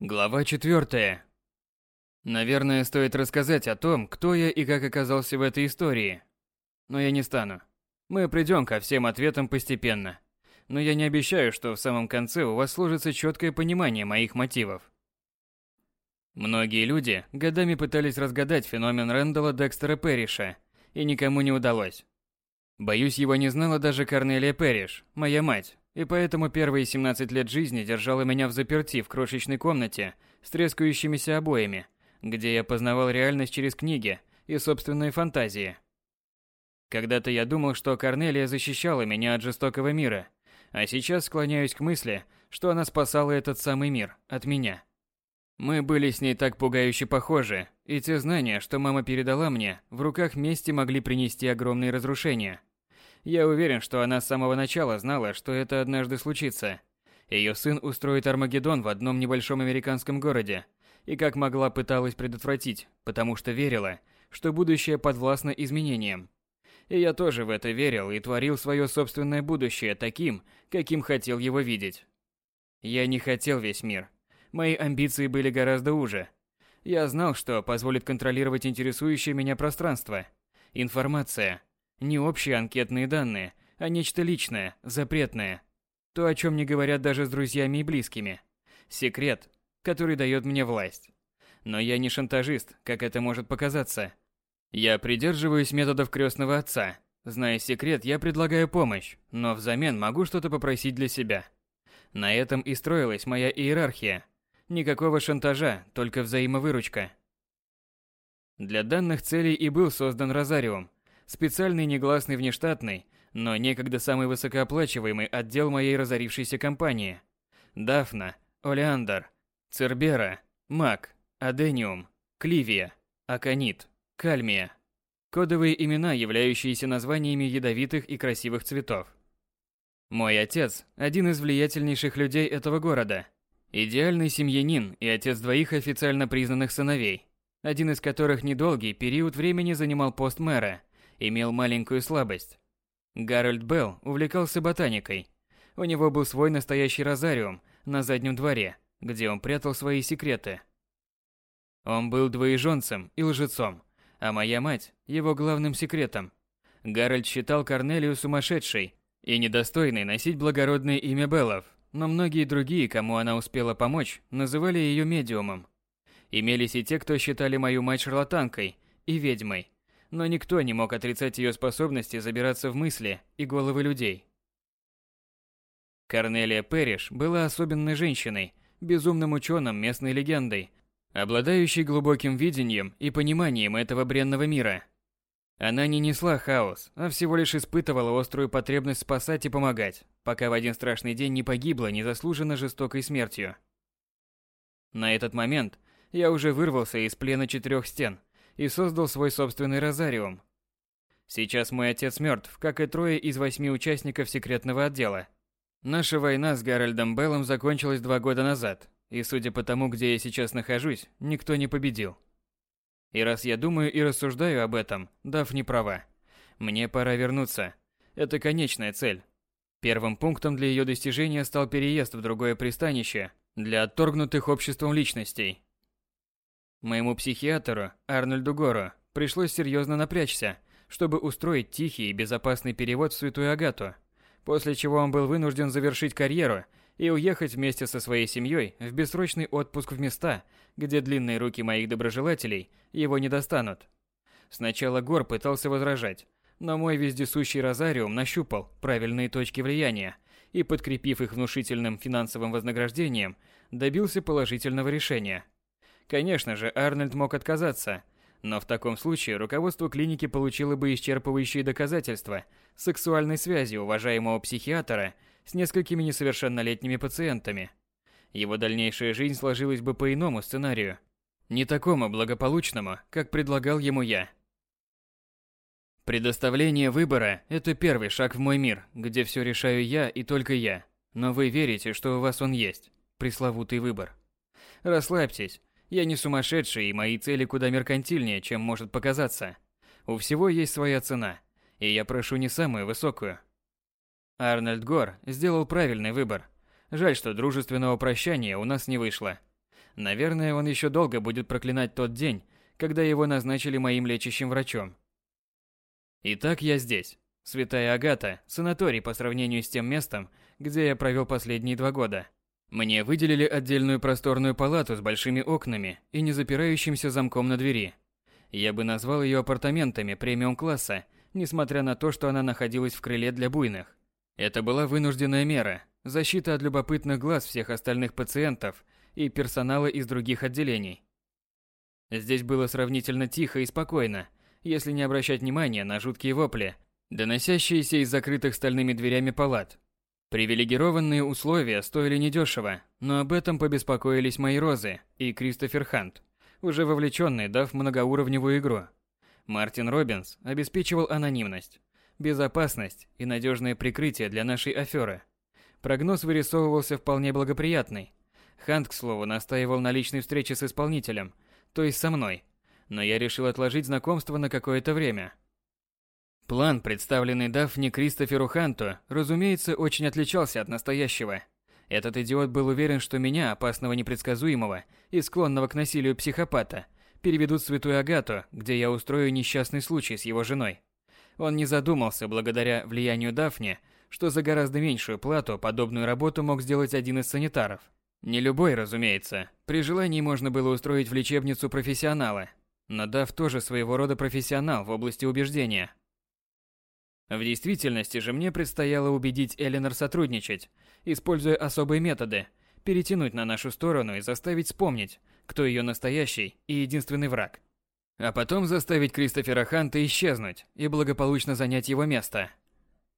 Глава 4. Наверное, стоит рассказать о том, кто я и как оказался в этой истории. Но я не стану. Мы придем ко всем ответам постепенно. Но я не обещаю, что в самом конце у вас сложится четкое понимание моих мотивов. Многие люди годами пытались разгадать феномен Рэндала Декстера Перриша, и никому не удалось. Боюсь, его не знала даже Корнелия Перриш, моя мать, и поэтому первые 17 лет жизни держала меня в заперти в крошечной комнате с трескающимися обоями, где я познавал реальность через книги и собственные фантазии. Когда-то я думал, что Корнелия защищала меня от жестокого мира, а сейчас склоняюсь к мысли, что она спасала этот самый мир от меня. Мы были с ней так пугающе похожи, и те знания, что мама передала мне, в руках мести могли принести огромные разрушения. Я уверен, что она с самого начала знала, что это однажды случится. Ее сын устроит Армагеддон в одном небольшом американском городе, и как могла пыталась предотвратить, потому что верила, что будущее подвластно изменениям. И я тоже в это верил и творил свое собственное будущее таким, каким хотел его видеть. Я не хотел весь мир. Мои амбиции были гораздо уже. Я знал, что позволит контролировать интересующее меня пространство. Информация, не общие анкетные данные, а нечто личное, запретное. То, о чем не говорят даже с друзьями и близкими. Секрет, который дает мне власть. Но я не шантажист, как это может показаться. Я придерживаюсь методов крестного отца. Зная секрет, я предлагаю помощь, но взамен могу что-то попросить для себя. На этом и строилась моя иерархия. Никакого шантажа, только взаимовыручка. Для данных целей и был создан Розариум, специальный негласный внештатный, но некогда самый высокооплачиваемый отдел моей разорившейся компании. Дафна, Олеандр, Цербера, Мак, Адениум, Кливия, Аконит, Кальмия. Кодовые имена, являющиеся названиями ядовитых и красивых цветов. Мой отец – один из влиятельнейших людей этого города. Идеальный семьянин и отец двоих официально признанных сыновей, один из которых недолгий период времени занимал пост мэра – имел маленькую слабость. Гарольд Белл увлекался ботаникой. У него был свой настоящий розариум на заднем дворе, где он прятал свои секреты. Он был двоеженцем и лжецом, а моя мать – его главным секретом. Гарольд считал Корнелию сумасшедшей и недостойной носить благородное имя Беллов, но многие другие, кому она успела помочь, называли ее медиумом. Имелись и те, кто считали мою мать шарлатанкой и ведьмой, но никто не мог отрицать ее способности забираться в мысли и головы людей. Корнелия Перриш была особенной женщиной, безумным ученым местной легендой, обладающей глубоким видением и пониманием этого бренного мира. Она не несла хаос, а всего лишь испытывала острую потребность спасать и помогать, пока в один страшный день не погибла незаслуженно жестокой смертью. На этот момент я уже вырвался из плена четырех стен и создал свой собственный розариум. Сейчас мой отец мертв, как и трое из восьми участников секретного отдела. Наша война с Гарольдом Беллом закончилась два года назад, и судя по тому, где я сейчас нахожусь, никто не победил. И раз я думаю и рассуждаю об этом, дав не права, мне пора вернуться. Это конечная цель. Первым пунктом для ее достижения стал переезд в другое пристанище для отторгнутых обществом личностей, Моему психиатру, Арнольду Гору, пришлось серьезно напрячься, чтобы устроить тихий и безопасный перевод в Святую Агату, после чего он был вынужден завершить карьеру и уехать вместе со своей семьей в бессрочный отпуск в места, где длинные руки моих доброжелателей его не достанут. Сначала Гор пытался возражать, но мой вездесущий розариум нащупал правильные точки влияния и, подкрепив их внушительным финансовым вознаграждением, добился положительного решения – Конечно же, Арнольд мог отказаться, но в таком случае руководство клиники получило бы исчерпывающие доказательства сексуальной связи уважаемого психиатра с несколькими несовершеннолетними пациентами. Его дальнейшая жизнь сложилась бы по иному сценарию, не такому благополучному, как предлагал ему я. Предоставление выбора – это первый шаг в мой мир, где все решаю я и только я. Но вы верите, что у вас он есть. Пресловутый выбор. Расслабьтесь, я не сумасшедший, и мои цели куда меркантильнее, чем может показаться. У всего есть своя цена, и я прошу не самую высокую. Арнольд Гор сделал правильный выбор. Жаль, что дружественного прощания у нас не вышло. Наверное, он еще долго будет проклинать тот день, когда его назначили моим лечащим врачом. Итак, я здесь. Святая Агата, санаторий по сравнению с тем местом, где я провел последние два года. Мне выделили отдельную просторную палату с большими окнами и не запирающимся замком на двери. Я бы назвал ее апартаментами премиум-класса, несмотря на то, что она находилась в крыле для буйных. Это была вынужденная мера, защита от любопытных глаз всех остальных пациентов и персонала из других отделений. Здесь было сравнительно тихо и спокойно, если не обращать внимания на жуткие вопли, доносящиеся из закрытых стальными дверями палат. Привилегированные условия стоили недешево, но об этом побеспокоились мои розы и Кристофер Хант, уже вовлеченный, дав многоуровневую игру. Мартин Робинс обеспечивал анонимность, безопасность и надежное прикрытие для нашей аферы. Прогноз вырисовывался вполне благоприятный. Хант, к слову, настаивал на личной встрече с исполнителем, то есть со мной, но я решил отложить знакомство на какое-то время – План, представленный Дафни Кристоферу Ханту, разумеется, очень отличался от настоящего. Этот идиот был уверен, что меня, опасного непредсказуемого и склонного к насилию психопата, переведут в Святую Агату, где я устрою несчастный случай с его женой. Он не задумался, благодаря влиянию Дафни, что за гораздо меньшую плату подобную работу мог сделать один из санитаров. Не любой, разумеется. При желании можно было устроить в лечебницу профессионала. Но Даф тоже своего рода профессионал в области убеждения – в действительности же мне предстояло убедить Эленор сотрудничать, используя особые методы, перетянуть на нашу сторону и заставить вспомнить, кто ее настоящий и единственный враг. А потом заставить Кристофера Ханта исчезнуть и благополучно занять его место.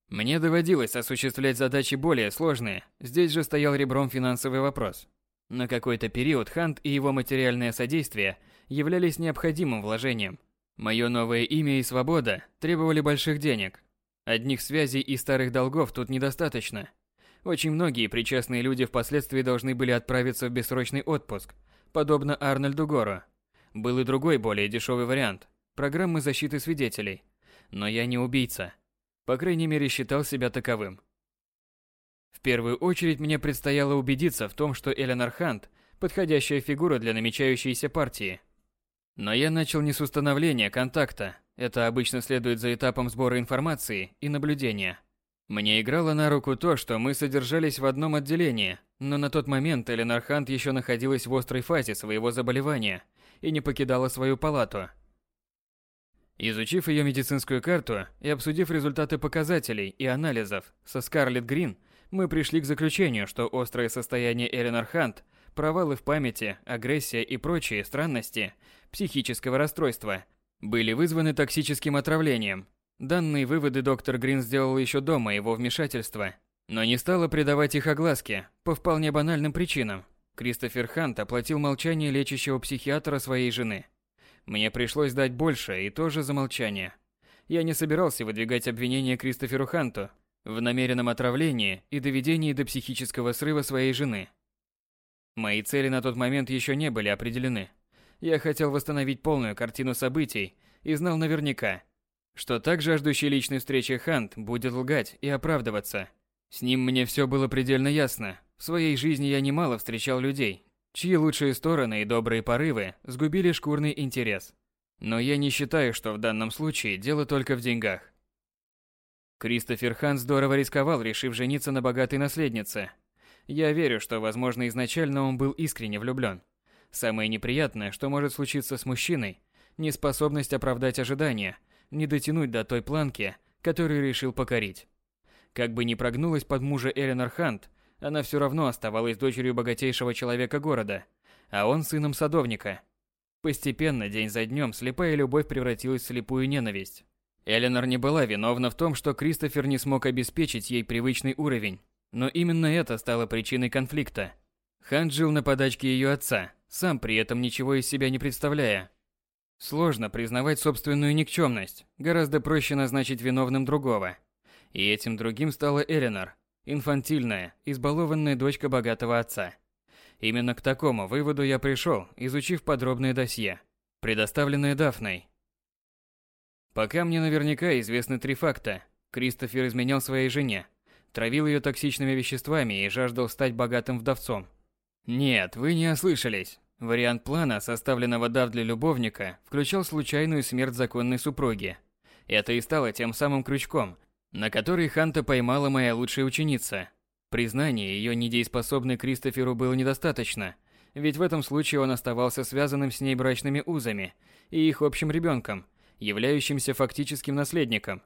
Мне доводилось осуществлять задачи более сложные, здесь же стоял ребром финансовый вопрос. На какой-то период Хант и его материальное содействие являлись необходимым вложением. Мое новое имя и свобода требовали больших денег, Одних связей и старых долгов тут недостаточно. Очень многие причастные люди впоследствии должны были отправиться в бессрочный отпуск, подобно Арнольду Гору. Был и другой, более дешевый вариант – программы защиты свидетелей. Но я не убийца. По крайней мере, считал себя таковым. В первую очередь мне предстояло убедиться в том, что Эленор Хант – подходящая фигура для намечающейся партии. Но я начал не с установления контакта, это обычно следует за этапом сбора информации и наблюдения. Мне играло на руку то, что мы содержались в одном отделении, но на тот момент Эленор Хант еще находилась в острой фазе своего заболевания и не покидала свою палату. Изучив ее медицинскую карту и обсудив результаты показателей и анализов со Скарлетт Грин, мы пришли к заключению, что острое состояние Эленор Хант, провалы в памяти, агрессия и прочие странности психического расстройства – были вызваны токсическим отравлением. Данные выводы доктор Грин сделал еще до моего вмешательства, но не стала придавать их огласке по вполне банальным причинам. Кристофер Хант оплатил молчание лечащего психиатра своей жены. Мне пришлось дать больше и тоже за молчание. Я не собирался выдвигать обвинения Кристоферу Ханту в намеренном отравлении и доведении до психического срыва своей жены. Мои цели на тот момент еще не были определены. Я хотел восстановить полную картину событий и знал наверняка, что так жаждущий личной встречи Хант будет лгать и оправдываться. С ним мне все было предельно ясно. В своей жизни я немало встречал людей, чьи лучшие стороны и добрые порывы сгубили шкурный интерес. Но я не считаю, что в данном случае дело только в деньгах. Кристофер Хан здорово рисковал, решив жениться на богатой наследнице. Я верю, что, возможно, изначально он был искренне влюблен. Самое неприятное, что может случиться с мужчиной, неспособность оправдать ожидания, не дотянуть до той планки, которую решил покорить. Как бы ни прогнулась под мужа Эленор Хант, она все равно оставалась дочерью богатейшего человека города, а он сыном садовника. Постепенно, день за днем, слепая любовь превратилась в слепую ненависть. Эленор не была виновна в том, что Кристофер не смог обеспечить ей привычный уровень, но именно это стало причиной конфликта. Хант жил на подачке ее отца, сам при этом ничего из себя не представляя. Сложно признавать собственную никчемность, гораздо проще назначить виновным другого. И этим другим стала Эленор, инфантильная, избалованная дочка богатого отца. Именно к такому выводу я пришел, изучив подробное досье, предоставленное Дафной. Пока мне наверняка известны три факта. Кристофер изменял своей жене, травил ее токсичными веществами и жаждал стать богатым вдовцом. Нет, вы не ослышались. Вариант плана, составленного Дав для любовника, включал случайную смерть законной супруги. Это и стало тем самым крючком, на который Ханта поймала моя лучшая ученица. Признание ее недееспособной Кристоферу было недостаточно, ведь в этом случае он оставался связанным с ней брачными узами и их общим ребенком, являющимся фактическим наследником.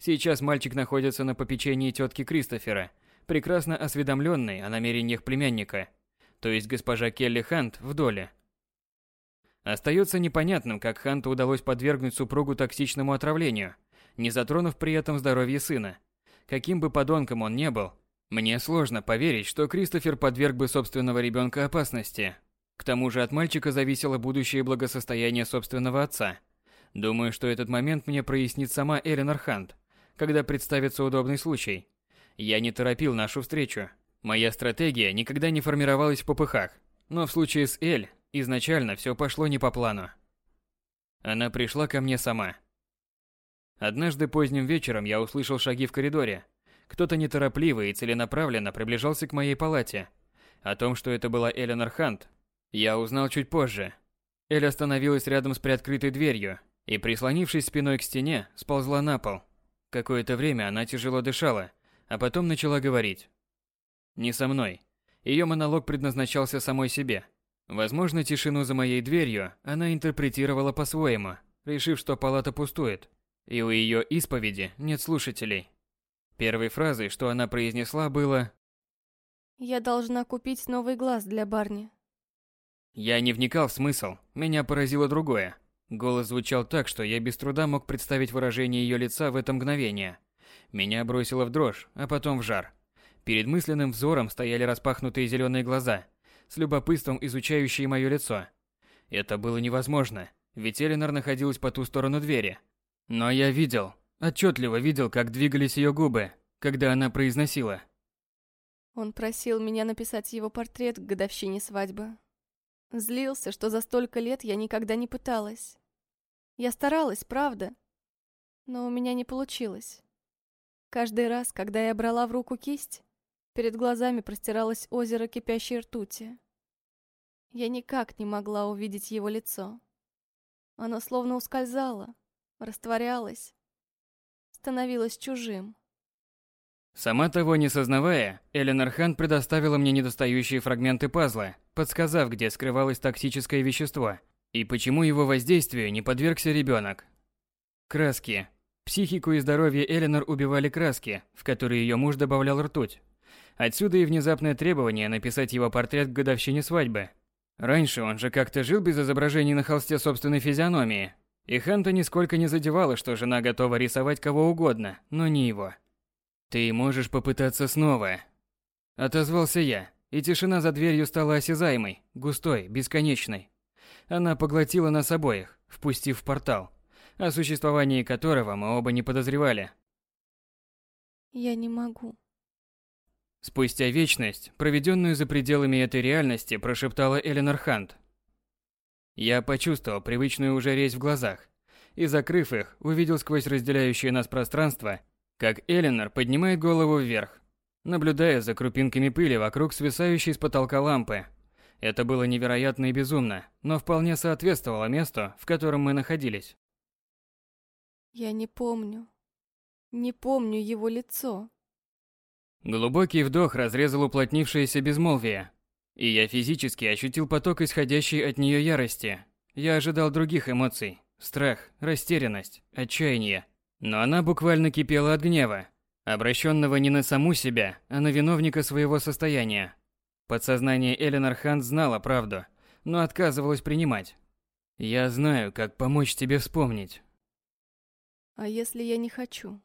Сейчас мальчик находится на попечении тетки Кристофера, прекрасно осведомленной о намерениях племянника – то есть госпожа Келли Хант, в доле. Остается непонятным, как Ханту удалось подвергнуть супругу токсичному отравлению, не затронув при этом здоровье сына. Каким бы подонком он не был, мне сложно поверить, что Кристофер подверг бы собственного ребенка опасности. К тому же от мальчика зависело будущее благосостояние собственного отца. Думаю, что этот момент мне прояснит сама Эленор Хант, когда представится удобный случай. Я не торопил нашу встречу, Моя стратегия никогда не формировалась в попыхах, но в случае с Эль изначально все пошло не по плану. Она пришла ко мне сама. Однажды поздним вечером я услышал шаги в коридоре. Кто-то неторопливо и целенаправленно приближался к моей палате. О том, что это была Эленор Хант, я узнал чуть позже. Эль остановилась рядом с приоткрытой дверью и, прислонившись спиной к стене, сползла на пол. Какое-то время она тяжело дышала, а потом начала говорить. Не со мной. Ее монолог предназначался самой себе. Возможно, тишину за моей дверью она интерпретировала по-своему, решив, что палата пустует, и у ее исповеди нет слушателей. Первой фразой, что она произнесла, было «Я должна купить новый глаз для Барни». Я не вникал в смысл, меня поразило другое. Голос звучал так, что я без труда мог представить выражение ее лица в это мгновение. Меня бросило в дрожь, а потом в жар. Перед мысленным взором стояли распахнутые зеленые глаза, с любопытством изучающие мое лицо. Это было невозможно, ведь Эленор находилась по ту сторону двери. Но я видел, отчетливо видел, как двигались ее губы, когда она произносила. Он просил меня написать его портрет к годовщине свадьбы. Злился, что за столько лет я никогда не пыталась. Я старалась, правда, но у меня не получилось. Каждый раз, когда я брала в руку кисть, Перед глазами простиралось озеро кипящей ртути. Я никак не могла увидеть его лицо. Оно словно ускользало, растворялось, становилось чужим. Сама того не сознавая, Эленор Хан предоставила мне недостающие фрагменты пазла, подсказав, где скрывалось токсическое вещество и почему его воздействию не подвергся ребенок. Краски. Психику и здоровье Эленор убивали краски, в которые ее муж добавлял ртуть. Отсюда и внезапное требование написать его портрет к годовщине свадьбы. Раньше он же как-то жил без изображений на холсте собственной физиономии. И Ханта нисколько не задевала, что жена готова рисовать кого угодно, но не его. «Ты можешь попытаться снова», – отозвался я, и тишина за дверью стала осязаемой, густой, бесконечной. Она поглотила нас обоих, впустив в портал, о существовании которого мы оба не подозревали. «Я не могу», Спустя вечность, проведенную за пределами этой реальности, прошептала Эленор Хант. Я почувствовал привычную уже резь в глазах и, закрыв их, увидел сквозь разделяющее нас пространство, как Эленор поднимает голову вверх, наблюдая за крупинками пыли вокруг свисающей с потолка лампы. Это было невероятно и безумно, но вполне соответствовало месту, в котором мы находились. Я не помню. Не помню его лицо. Глубокий вдох разрезал уплотнившееся безмолвие, и я физически ощутил поток исходящей от нее ярости. Я ожидал других эмоций – страх, растерянность, отчаяние. Но она буквально кипела от гнева, обращенного не на саму себя, а на виновника своего состояния. Подсознание Эленор Хант знало правду, но отказывалось принимать. «Я знаю, как помочь тебе вспомнить». «А если я не хочу?»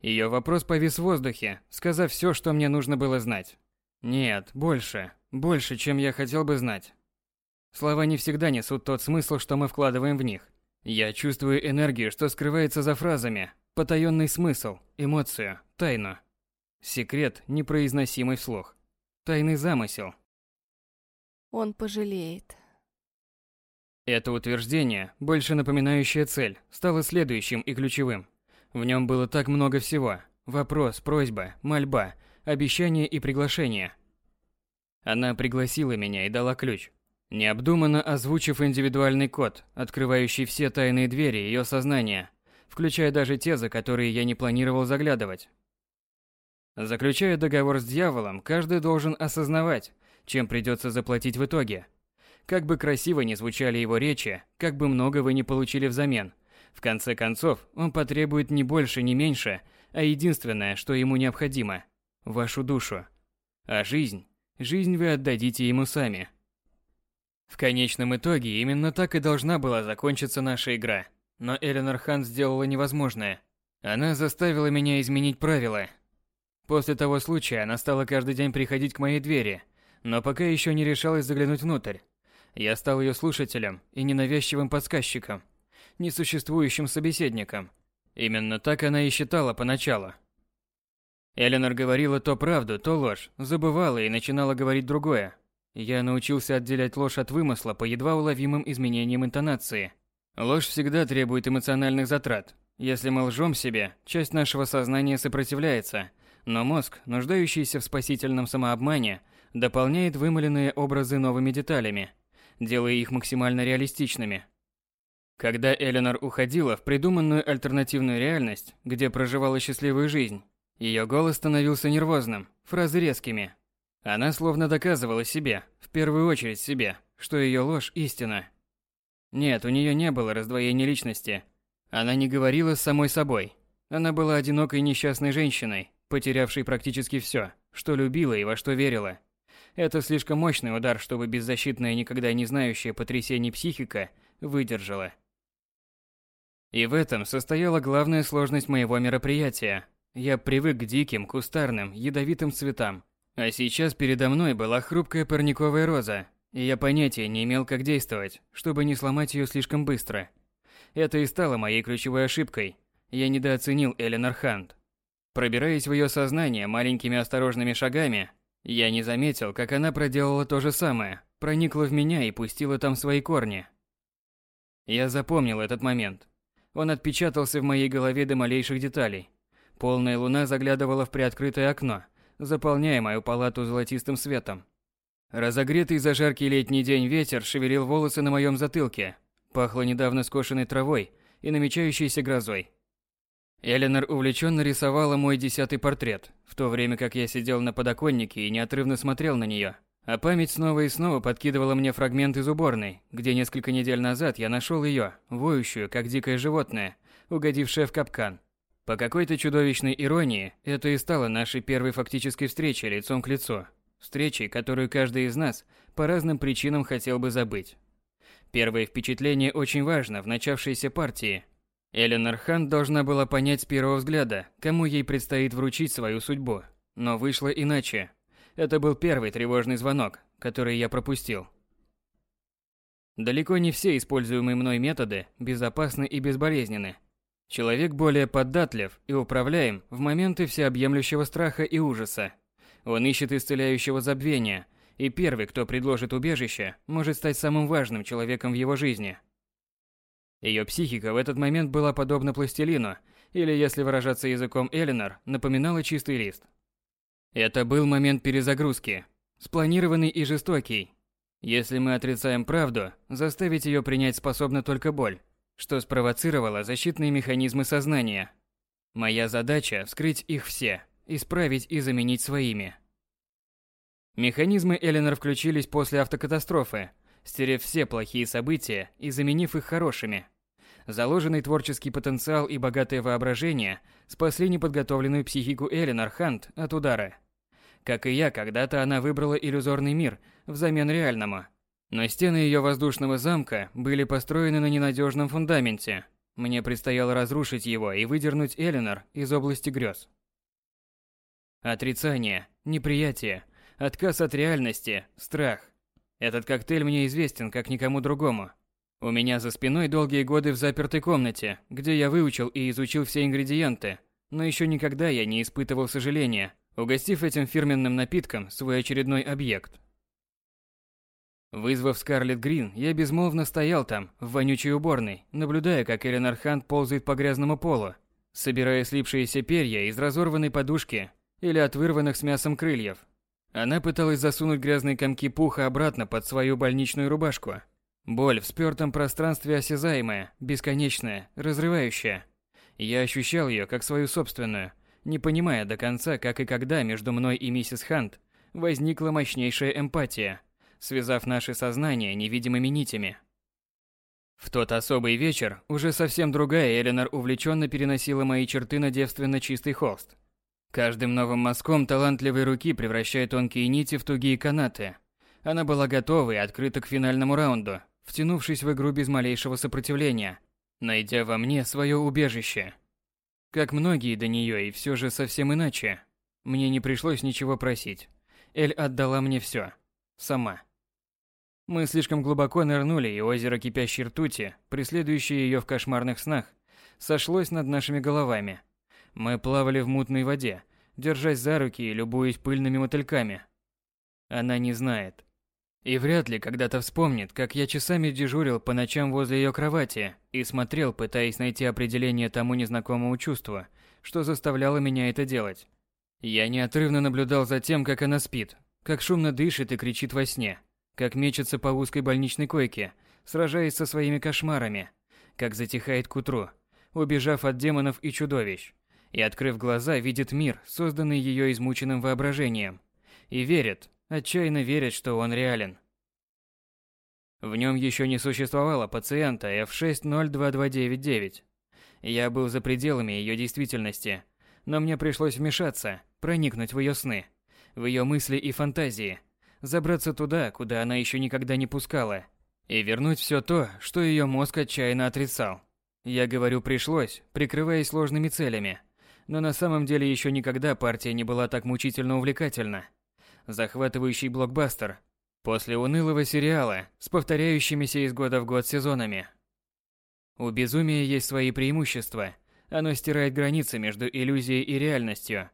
Ее вопрос повис в воздухе, сказав все, что мне нужно было знать. Нет, больше. Больше, чем я хотел бы знать. Слова не всегда несут тот смысл, что мы вкладываем в них. Я чувствую энергию, что скрывается за фразами, потаенный смысл, эмоцию, тайну. Секрет, непроизносимый вслух. Тайный замысел. Он пожалеет. Это утверждение, больше напоминающее цель, стало следующим и ключевым. В нем было так много всего. Вопрос, просьба, мольба, обещание и приглашение. Она пригласила меня и дала ключ. Необдуманно озвучив индивидуальный код, открывающий все тайные двери ее сознания, включая даже те, за которые я не планировал заглядывать. Заключая договор с дьяволом, каждый должен осознавать, чем придется заплатить в итоге. Как бы красиво ни звучали его речи, как бы много вы не получили взамен, в конце концов, он потребует не больше, не меньше, а единственное, что ему необходимо – вашу душу. А жизнь? Жизнь вы отдадите ему сами. В конечном итоге именно так и должна была закончиться наша игра. Но Эленор Хан сделала невозможное. Она заставила меня изменить правила. После того случая она стала каждый день приходить к моей двери, но пока еще не решалась заглянуть внутрь. Я стал ее слушателем и ненавязчивым подсказчиком, несуществующим собеседником. Именно так она и считала поначалу. Эленор говорила то правду, то ложь, забывала и начинала говорить другое. Я научился отделять ложь от вымысла по едва уловимым изменениям интонации. Ложь всегда требует эмоциональных затрат. Если мы лжем себе, часть нашего сознания сопротивляется, но мозг, нуждающийся в спасительном самообмане, дополняет вымыленные образы новыми деталями, делая их максимально реалистичными. Когда Эленор уходила в придуманную альтернативную реальность, где проживала счастливую жизнь, ее голос становился нервозным, фразы резкими, она словно доказывала себе, в первую очередь себе, что ее ложь истина. Нет, у нее не было раздвоения личности. Она не говорила с самой собой. Она была одинокой несчастной женщиной, потерявшей практически все, что любила и во что верила. Это слишком мощный удар, чтобы беззащитная, никогда не знающая потрясений психика выдержала. И в этом состояла главная сложность моего мероприятия. Я привык к диким, кустарным, ядовитым цветам, а сейчас передо мной была хрупкая парниковая роза, и я понятия не имел, как действовать, чтобы не сломать ее слишком быстро. Это и стало моей ключевой ошибкой. Я недооценил Эленор Хант. Пробираясь в ее сознание маленькими осторожными шагами, я не заметил, как она проделала то же самое, проникла в меня и пустила там свои корни. Я запомнил этот момент. Он отпечатался в моей голове до малейших деталей. Полная луна заглядывала в приоткрытое окно – заполняя мою палату золотистым светом. Разогретый за жаркий летний день ветер шевелил волосы на моем затылке. Пахло недавно скошенной травой и намечающейся грозой. Эленор увлеченно рисовала мой десятый портрет, в то время как я сидел на подоконнике и неотрывно смотрел на нее. А память снова и снова подкидывала мне фрагмент из уборной, где несколько недель назад я нашел ее, воющую, как дикое животное, угодившее в капкан. По какой-то чудовищной иронии, это и стало нашей первой фактической встречей лицом к лицу. Встречей, которую каждый из нас по разным причинам хотел бы забыть. Первое впечатление очень важно в начавшейся партии. Эленор Хан должна была понять с первого взгляда, кому ей предстоит вручить свою судьбу. Но вышло иначе. Это был первый тревожный звонок, который я пропустил. Далеко не все используемые мной методы безопасны и безболезненны. Человек более податлив и управляем в моменты всеобъемлющего страха и ужаса. Он ищет исцеляющего забвения, и первый, кто предложит убежище, может стать самым важным человеком в его жизни. Ее психика в этот момент была подобна пластилину, или, если выражаться языком Эленор, напоминала чистый лист. Это был момент перезагрузки, спланированный и жестокий. Если мы отрицаем правду, заставить ее принять способна только боль что спровоцировало защитные механизмы сознания. Моя задача – вскрыть их все, исправить и заменить своими. Механизмы Эленор включились после автокатастрофы, стерев все плохие события и заменив их хорошими. Заложенный творческий потенциал и богатое воображение спасли неподготовленную психику Эленор Хант от удара. Как и я, когда-то она выбрала иллюзорный мир взамен реальному – но стены ее воздушного замка были построены на ненадежном фундаменте. Мне предстояло разрушить его и выдернуть Эленор из области грез. Отрицание, неприятие, отказ от реальности, страх. Этот коктейль мне известен как никому другому. У меня за спиной долгие годы в запертой комнате, где я выучил и изучил все ингредиенты, но еще никогда я не испытывал сожаления, угостив этим фирменным напитком свой очередной объект. Вызвав Скарлетт Грин, я безмолвно стоял там, в вонючей уборной, наблюдая, как Эленор Хант ползает по грязному полу, собирая слипшиеся перья из разорванной подушки или от вырванных с мясом крыльев. Она пыталась засунуть грязные комки пуха обратно под свою больничную рубашку. Боль в спёртом пространстве осязаемая, бесконечная, разрывающая. Я ощущал ее как свою собственную, не понимая до конца, как и когда между мной и миссис Хант возникла мощнейшая эмпатия, связав наши сознания невидимыми нитями. В тот особый вечер уже совсем другая Эленор увлеченно переносила мои черты на девственно чистый холст. Каждым новым мазком талантливой руки превращая тонкие нити в тугие канаты. Она была готова и открыта к финальному раунду, втянувшись в игру без малейшего сопротивления, найдя во мне свое убежище. Как многие до нее и все же совсем иначе. Мне не пришлось ничего просить. Эль отдала мне все. Сама. Мы слишком глубоко нырнули, и озеро кипящей ртути, преследующее ее в кошмарных снах, сошлось над нашими головами. Мы плавали в мутной воде, держась за руки и любуясь пыльными мотыльками. Она не знает. И вряд ли когда-то вспомнит, как я часами дежурил по ночам возле ее кровати и смотрел, пытаясь найти определение тому незнакомому чувству, что заставляло меня это делать. Я неотрывно наблюдал за тем, как она спит, как шумно дышит и кричит во сне, как мечется по узкой больничной койке, сражаясь со своими кошмарами, как затихает к утру, убежав от демонов и чудовищ, и, открыв глаза, видит мир, созданный ее измученным воображением, и верит, отчаянно верит, что он реален. В нем еще не существовало пациента F602299. Я был за пределами ее действительности, но мне пришлось вмешаться, проникнуть в ее сны, в ее мысли и фантазии, забраться туда, куда она еще никогда не пускала, и вернуть все то, что ее мозг отчаянно отрицал. Я говорю «пришлось», прикрываясь сложными целями, но на самом деле еще никогда партия не была так мучительно увлекательна. Захватывающий блокбастер после унылого сериала с повторяющимися из года в год сезонами. У безумия есть свои преимущества. Оно стирает границы между иллюзией и реальностью,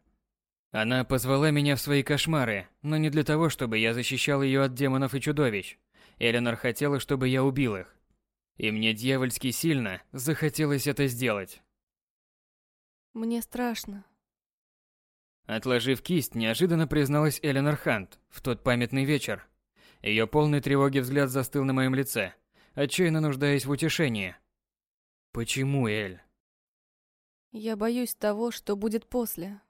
она позвала меня в свои кошмары, но не для того, чтобы я защищал ее от демонов и чудовищ. Эленор хотела, чтобы я убил их. И мне дьявольски сильно захотелось это сделать. Мне страшно. Отложив кисть, неожиданно призналась Эленор Хант в тот памятный вечер. Ее полный тревоги взгляд застыл на моем лице, отчаянно нуждаясь в утешении. Почему, Эль? Я боюсь того, что будет после.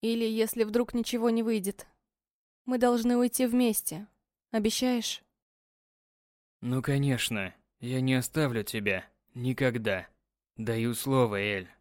Или если вдруг ничего не выйдет. Мы должны уйти вместе. Обещаешь? Ну, конечно. Я не оставлю тебя. Никогда. Даю слово, Эль.